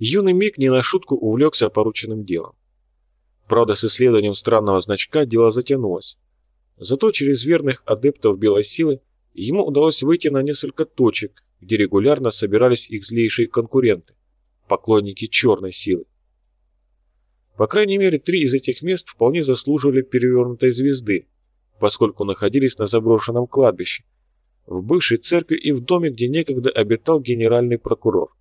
юный Мик не на шутку увлекся порученным делом. Правда, с исследованием странного значка дело затянулось. Зато через верных адептов белой силы ему удалось выйти на несколько точек, где регулярно собирались их злейшие конкуренты, поклонники черной силы. По крайней мере, три из этих мест вполне заслуживали перевернутой звезды, поскольку находились на заброшенном кладбище, в бывшей церкви и в доме, где некогда обитал генеральный прокурор.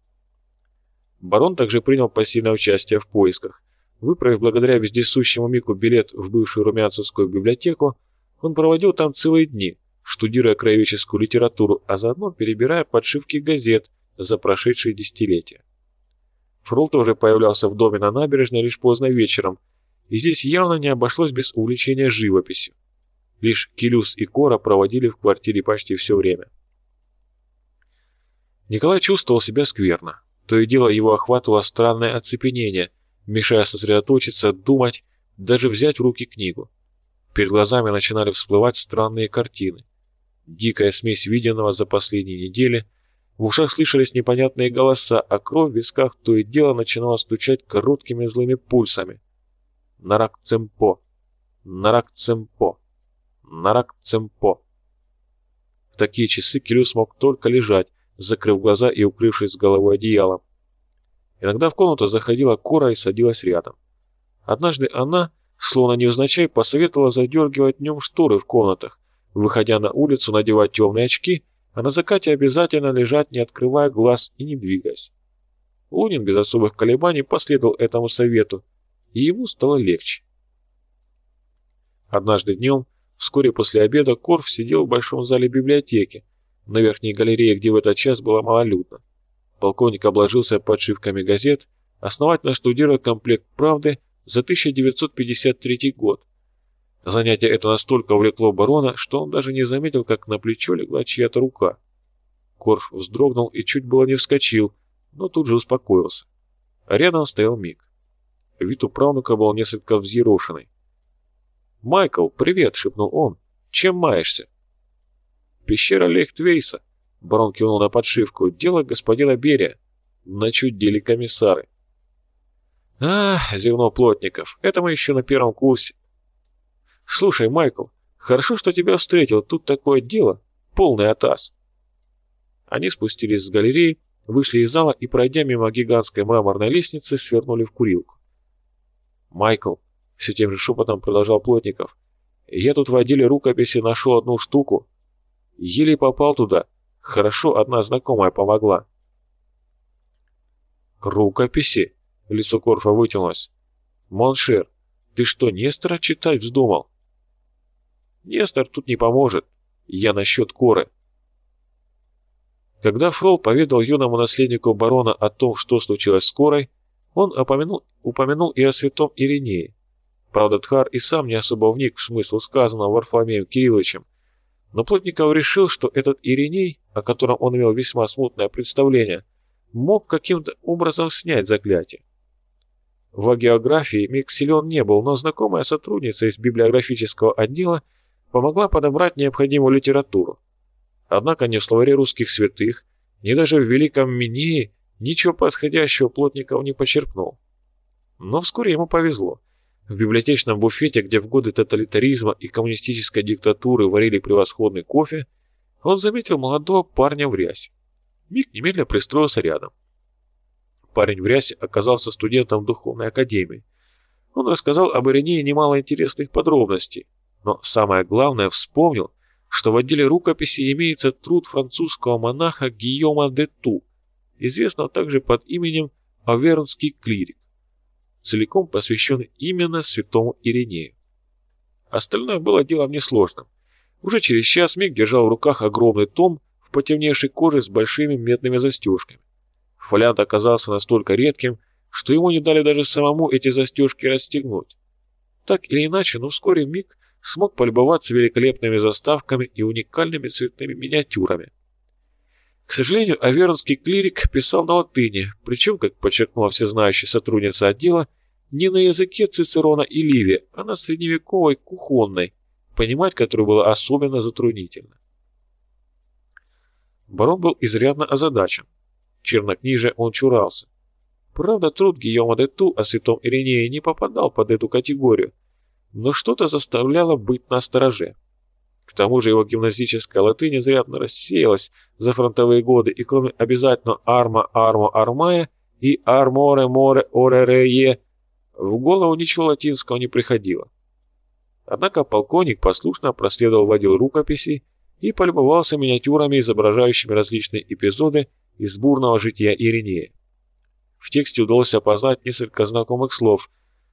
Барон также принял пассивное участие в поисках. Выправив благодаря вездесущему Мику билет в бывшую румянцевскую библиотеку, он проводил там целые дни, штудируя краеведческую литературу, а заодно перебирая подшивки газет за прошедшие десятилетия. Фрол тоже появлялся в доме на набережной лишь поздно вечером, и здесь явно не обошлось без увлечения живописью. Лишь Келюс и Кора проводили в квартире почти все время. Николай чувствовал себя скверно. То и дело его охватывало странное оцепенение, мешая сосредоточиться, думать, даже взять в руки книгу. Перед глазами начинали всплывать странные картины. Дикая смесь виденного за последние недели, в ушах слышались непонятные голоса, а кровь в висках то и дело начинала стучать короткими злыми пульсами. Нарак-цемпо, нарак-цемпо. Нарак-цемпо. В такие часы Кирилл смог только лежать, закрыв глаза и укрывшись с головой одеялом. Иногда в комнату заходила Кора и садилась рядом. Однажды она, словно невзначай, посоветовала задергивать днем шторы в комнатах, выходя на улицу, надевать темные очки, а на закате обязательно лежать, не открывая глаз и не двигаясь. Лунин без особых колебаний последовал этому совету, и ему стало легче. Однажды днем Вскоре после обеда Корф сидел в большом зале библиотеки, на верхней галерее, где в этот час было малолюдно. Полковник обложился подшивками газет, основательно штудируя комплект «Правды» за 1953 год. Занятие это настолько увлекло барона, что он даже не заметил, как на плечо легла чья-то рука. Корф вздрогнул и чуть было не вскочил, но тут же успокоился. Рядом стоял Мик. Вид у правнука был несколько взъерошенный. «Майкл, привет!» — шепнул он. «Чем маешься?» «Пещера Лехтвейса», — барон кивнул на подшивку. «Дело господина Берия. Начудили комиссары». «Ах!» — зевнул Плотников. «Это мы еще на первом курсе». «Слушай, Майкл, хорошо, что тебя встретил. Тут такое дело. Полный атас». Они спустились с галереи, вышли из зала и, пройдя мимо гигантской мраморной лестницы, свернули в курилку. «Майкл, все тем же шепотом продолжал Плотников. Я тут в отделе рукописей нашел одну штуку. Еле попал туда. Хорошо, одна знакомая помогла. Рукописи? Лицо Корфа вытянулось. Mon cher, ты что, Нестора читать вздумал? Нестор тут не поможет. Я насчет коры. Когда Фрол поведал юному наследнику барона о том, что случилось с Корой, он упомянул, упомянул и о святом Иринее. Правда, Тхар и сам не особо вник в смысл сказанного Варфоломеем Кирилловичем, но Плотников решил, что этот Ириней, о котором он имел весьма смутное представление, мог каким-то образом снять заклятие. В географии Мик силен не был, но знакомая сотрудница из библиографического отдела помогла подобрать необходимую литературу. Однако ни в словаре русских святых, ни даже в Великом Минее ничего подходящего Плотников не почерпнул. Но вскоре ему повезло. В библиотечном буфете, где в годы тоталитаризма и коммунистической диктатуры варили превосходный кофе, он заметил молодого парня в рясе. Мик немедленно пристроился рядом. Парень в рясе оказался студентом духовной академии. Он рассказал об Иринее немало интересных подробностей, но самое главное вспомнил, что в отделе рукописи имеется труд французского монаха Гийома де Ту, известного также под именем Авернский клирик целиком посвященный именно святому Иринею. Остальное было делом несложным. Уже через час Мик держал в руках огромный том в потемневшей коже с большими медными застежками. Фолиант оказался настолько редким, что ему не дали даже самому эти застежки расстегнуть. Так или иначе, но вскоре Мик смог полюбоваться великолепными заставками и уникальными цветными миниатюрами. К сожалению, авернский клирик писал на латыни, причем, как подчеркнула всезнающая сотрудница отдела, не на языке Цицерона и Ливия, а на средневековой кухонной, понимать которую было особенно затруднительно. Барон был изрядно озадачен. Чернокнижие он чурался. Правда, труд Гийома де Ту о святом Иринее не попадал под эту категорию, но что-то заставляло быть на стороже. К тому же его гимназическая латынь изрядно рассеялась за фронтовые годы, и кроме обязательно «арма, армо, армая» и «арморе, море, оре, ре, в голову ничего латинского не приходило. Однако полковник послушно проследовал в отдел рукописей и полюбовался миниатюрами, изображающими различные эпизоды из бурного жития Иринея. В тексте удалось опознать несколько знакомых слов,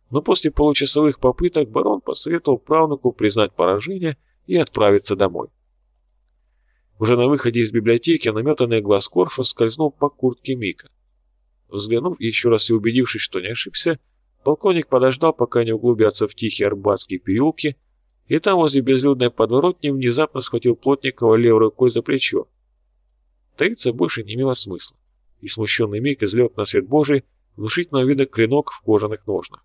но после получасовых попыток барон посоветовал правнуку признать поражение и отправиться домой. Уже на выходе из библиотеки наметанный глаз Корфа скользнул по куртке Мика. Взглянув еще раз и убедившись, что не ошибся, полковник подождал, пока не углубятся в тихие арбатские переулки, и там возле безлюдной подворотни внезапно схватил Плотникова левой рукой за плечо. Таиться больше не имело смысла и смущенный миг излег на свет Божий внушительного вида клинок в кожаных ножнах.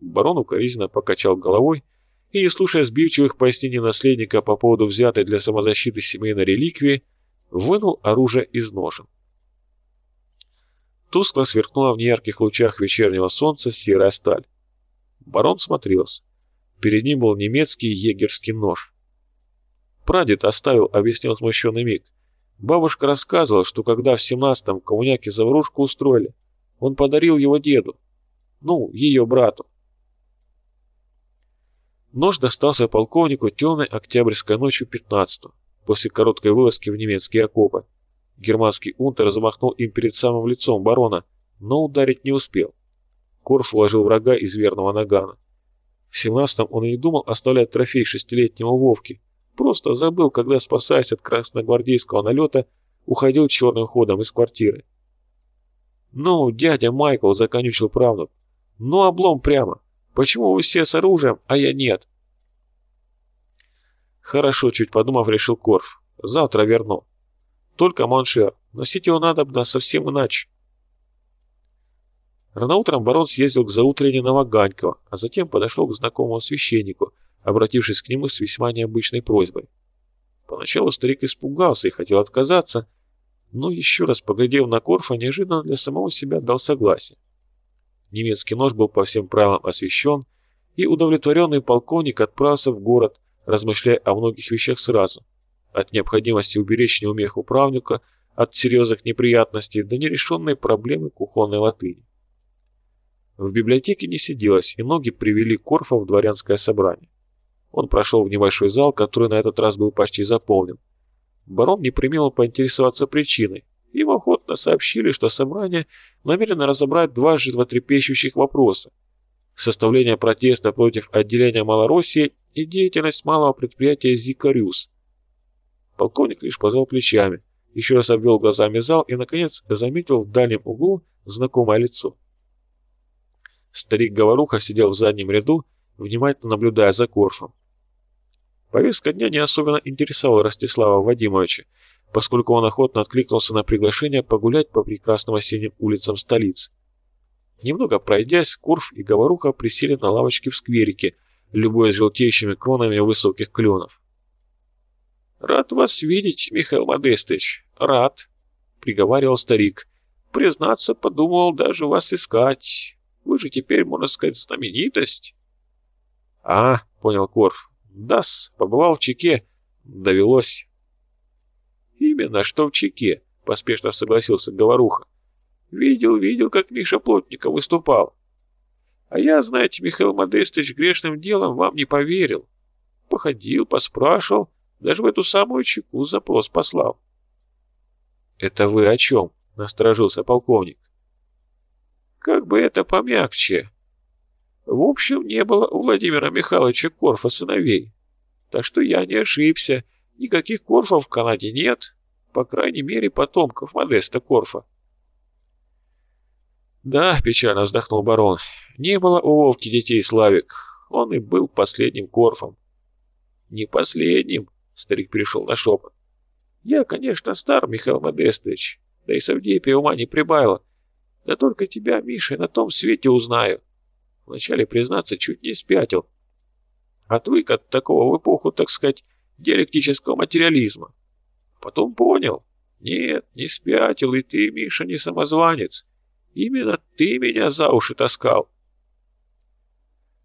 Барон укоризненно покачал головой и, не слушая сбивчивых пояснений наследника по поводу взятой для самозащиты семейной реликвии, вынул оружие из ножен. Тускло сверкнула в неярких лучах вечернего солнца серая сталь. Барон смотрелся. Перед ним был немецкий егерский нож. «Прадед оставил», — объяснил смущенный миг. Бабушка рассказывала, что когда в семнадцатом коммуняке заварушку устроили, он подарил его деду. Ну, ее брату. Нож достался полковнику темной октябрьской ночью 15 после короткой вылазки в немецкие окопы. Германский унтер замахнул им перед самым лицом барона, но ударить не успел. Корф уложил врага из верного нагана. В семнадцатом он и не думал оставлять трофей шестилетнего Вовки, Просто забыл, когда, спасаясь от красногвардейского налета, уходил черным ходом из квартиры. «Ну, дядя Майкл», — законючил правнук, — «ну облом прямо. Почему вы все с оружием, а я нет?» «Хорошо», — чуть подумав, решил Корф. «Завтра верну. Только, mon cher, носить его надо бы совсем иначе». Рано утром барон съездил к заутрене на Ваганьково, а затем подошел к знакомому священнику — обратившись к нему с весьма необычной просьбой. Поначалу старик испугался и хотел отказаться, но еще раз поглядев на Корфа, неожиданно для самого себя дал согласие. Немецкий нож был по всем правилам освящен, и удовлетворенный полковник отправился в город, размышляя о многих вещах сразу, от необходимости уберечь неумеху правнука, от серьезных неприятностей до нерешенной проблемы кухонной латыни. В библиотеке не сиделось, и ноги привели Корфа в дворянское собрание. Он прошел в небольшой зал, который на этот раз был почти заполнен. Барон не примел поинтересоваться причиной. Ему охотно сообщили, что собрание намерено разобрать два животрепещущих вопроса. Составление протеста против отделения Малороссии и деятельность малого предприятия «Зикариус». Полковник лишь пожал плечами, еще раз обвел глазами зал и, наконец, заметил в дальнем углу знакомое лицо. Старик-говоруха сидел в заднем ряду, внимательно наблюдая за Корфом. Повестка дня не особенно интересовала Ростислава Вадимовича, поскольку он охотно откликнулся на приглашение погулять по прекрасным осенним улицам столицы. Немного пройдясь, Корф и Говоруха присели на лавочке в скверике, любуясь желтеющими кронами высоких кленов. «Рад вас видеть, Михаил Модестович, рад», — приговаривал старик. «Признаться, подумал даже вас искать. Вы же теперь, можно сказать, знаменитость». «А, — понял Корф, — дас, побывал в Чеке, довелось». «Именно что в Чеке», — поспешно согласился Говоруха. «Видел, видел, как Миша Плотников выступал. А я, знаете, Михаил Модестович, грешным делом вам не поверил. Походил, поспрашивал, даже в эту самую Чеку запрос послал». «Это вы о чем?» — насторожился полковник. «Как бы это помягче», в общем, не было у Владимира Михайловича Корфа сыновей. Так что я не ошибся. Никаких Корфов в Канаде нет. По крайней мере, потомков Модеста Корфа. «Да», — печально вздохнул барон, — «не было у Вовки детей Славик. Он и был последним Корфом». «Не последним», — старик перешел на шепот. «Я, конечно, стар, Михаил Модестович, да и Савдепия ума не прибавила. Да только тебя, Миша, на том свете узнаю. Вначале, признаться, чуть не спятил. Отвык от такого в эпоху, так сказать, диалектического материализма. Потом понял. Нет, не спятил, и ты, Миша, не самозванец. Именно ты меня за уши таскал.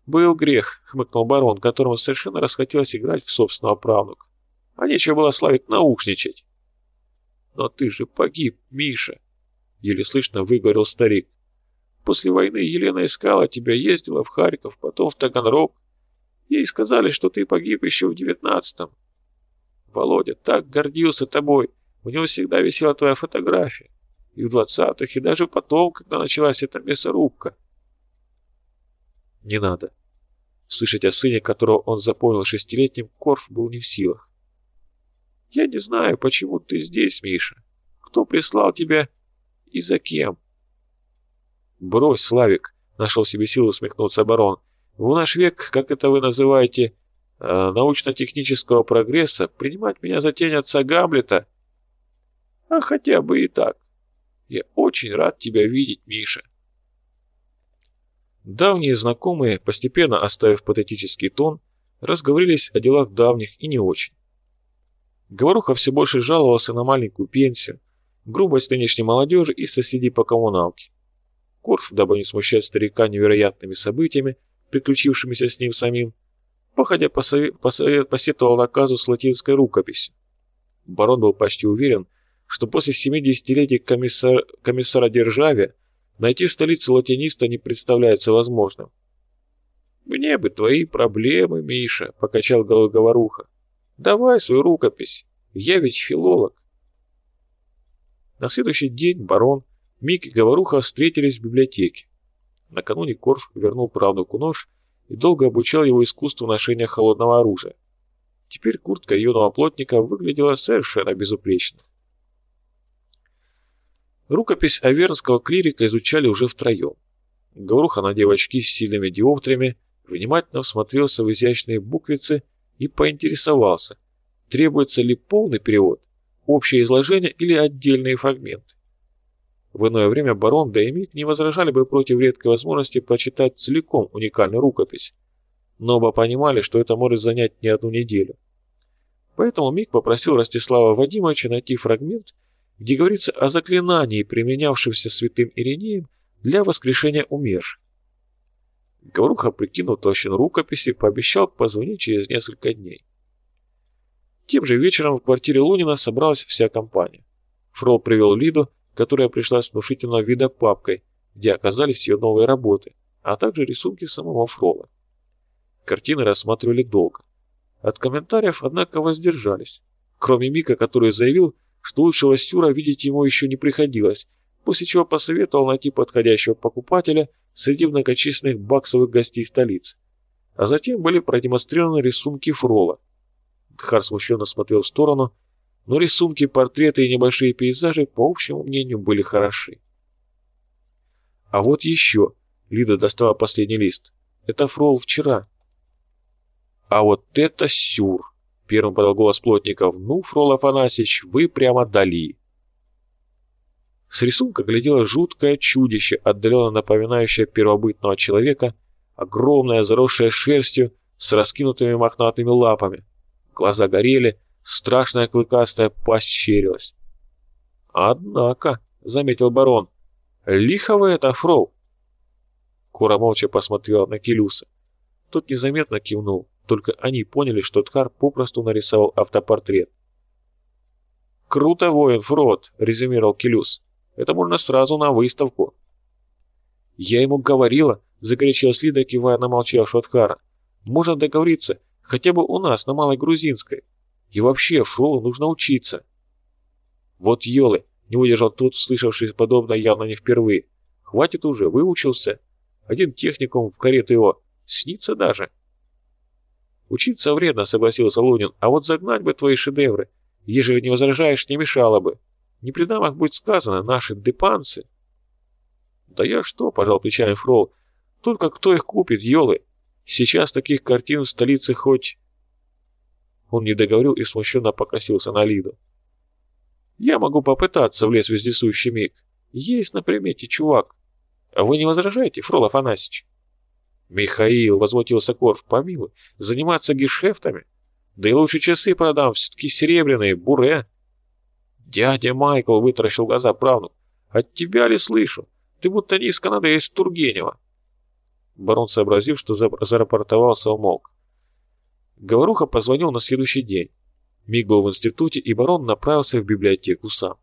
«Был грех», — хмыкнул барон, которому совершенно расхотелось играть в собственного правнука. «А нечего было, Славик, наушничать». «Но ты же погиб, Миша», — еле слышно выговорил старик. «После войны Елена искала тебя, ездила в Харьков, потом в Таганрог. Ей сказали, что ты погиб еще в девятнадцатом. Володя так гордился тобой, у него всегда висела твоя фотография. И в двадцатых, и даже потом, когда началась эта мясорубка. Не надо. Слышать о сыне, которого он запомнил шестилетним, Корф был не в силах. Я не знаю, почему ты здесь, Миша. Кто прислал тебя и за кем? Брось, Славик, нашел себе силы усмехнуться барон. В наш век, как это вы называете, научно-технического прогресса, принимать меня за тень отца Гамлета, а хотя бы и так. Я очень рад тебя видеть, Миша. Давние знакомые, постепенно оставив патетический тон, разговорились о делах давних и не очень. Говоруха все больше жаловался на маленькую пенсию, грубость нынешней молодежи и соседей по коммуналке. Корф, дабы не смущать старика невероятными событиями, приключившимися с ним самим, походя посовет, посетовал наказу с латинской рукописью. Барон был почти уверен, что после 70-летий комиссар, комиссара Державе найти в столице латиниста не представляется возможным. «Мне бы твои проблемы, Миша», — покачал головой говоруха. «Давай свою рукопись, я ведь филолог». На следующий день барон, Мик и говоруха встретились в библиотеке. Накануне Корф вернул правнуку нож и долго обучал его искусству ношения холодного оружия. Теперь куртка юного плотника выглядела совершенно безупречно. Рукопись авернского клирика изучали уже втроем. Говоруха, надев очки с сильными диоптриями, внимательно всмотрелся в изящные буквицы и поинтересовался, требуется ли полный перевод, общее изложение или отдельные фрагменты. В иное время барон да и Мик не возражали бы против редкой возможности прочитать целиком уникальную рукопись, но оба понимали, что это может занять не одну неделю. Поэтому Мик попросил Ростислава Вадимовича найти фрагмент где говорится о заклинании, применявшемся святым Иринеем для воскрешения умерших. Говоруха, прикинув толщину рукописи, пообещал позвонить через несколько дней. Тем же вечером в квартире Лунина собралась вся компания. Фрол привел Лиду, которая пришла с внушительного вида папкой, где оказались ее новые работы, а также рисунки самого Фрола. Картины рассматривали долго. От комментариев, однако, воздержались, кроме Мика, который заявил, что лучшего Сюра видеть ему еще не приходилось, после чего посоветовал найти подходящего покупателя среди многочисленных баксовых гостей столицы. А затем были продемонстрированы рисунки Фрола. Дхар смущенно смотрел в сторону, но рисунки, портреты и небольшие пейзажи, по общему мнению, были хороши. А вот еще, Лида достала последний лист, это Фрол вчера. А вот это Сюр! Первым подал голос плотников. «Ну, Фрол Афанасьевич, вы прямо дали!» С рисунка глядело жуткое чудище, отдаленно напоминающее первобытного человека, огромное, заросшее шерстью, с раскинутыми мохнатыми лапами. Глаза горели, страшная клыкастая пасть щерилась. «Однако», — заметил барон, — «лихо вы это, Фрол!» Кора молча посмотрела на Келюса. Тот незаметно кивнул. Только они поняли, что Тхар попросту нарисовал автопортрет. «Круто, воин, Фрод!» — резюмировал Келюс. «Это можно сразу на выставку». «Я ему говорила», — закричала Слида, кивая на молчавшего Тхара. «Можно договориться, хотя бы у нас, на Малой Грузинской. И вообще, Фролу нужно учиться». «Вот елы!» — не выдержал тот, слышавший подобное явно не впервые. «Хватит уже, выучился. Один техникум в карету его. Снится даже». «Учиться вредно», — согласился Лунин, — «а вот загнать бы твои шедевры, ежели не возражаешь, не мешало бы. Не при дамах будет сказано, наши депанцы». «Да я что?» — пожал плечами Фрол. «Только кто их купит, елы? Сейчас таких картин в столице хоть...» Он не договорил и смущенно покосился на Лиду. «Я могу попытаться», — влез вездесущий миг. «Есть на примете чувак. Вы не возражаете, Фрол Афанасьевич?» «Михаил», — возмутился Корф, — «помилуй, заниматься гешефтами? Да и лучше часы продам, все-таки серебряные, буре». «Дядя Майкл», — вытаращил глаза правнук, — «от тебя ли слышу? Ты будто не из Канады, из Тургенева». Барон, сообразив, что зарапортовался, умолк. Говоруха позвонил на следующий день. Миг был в институте, и барон направился в библиотеку сам.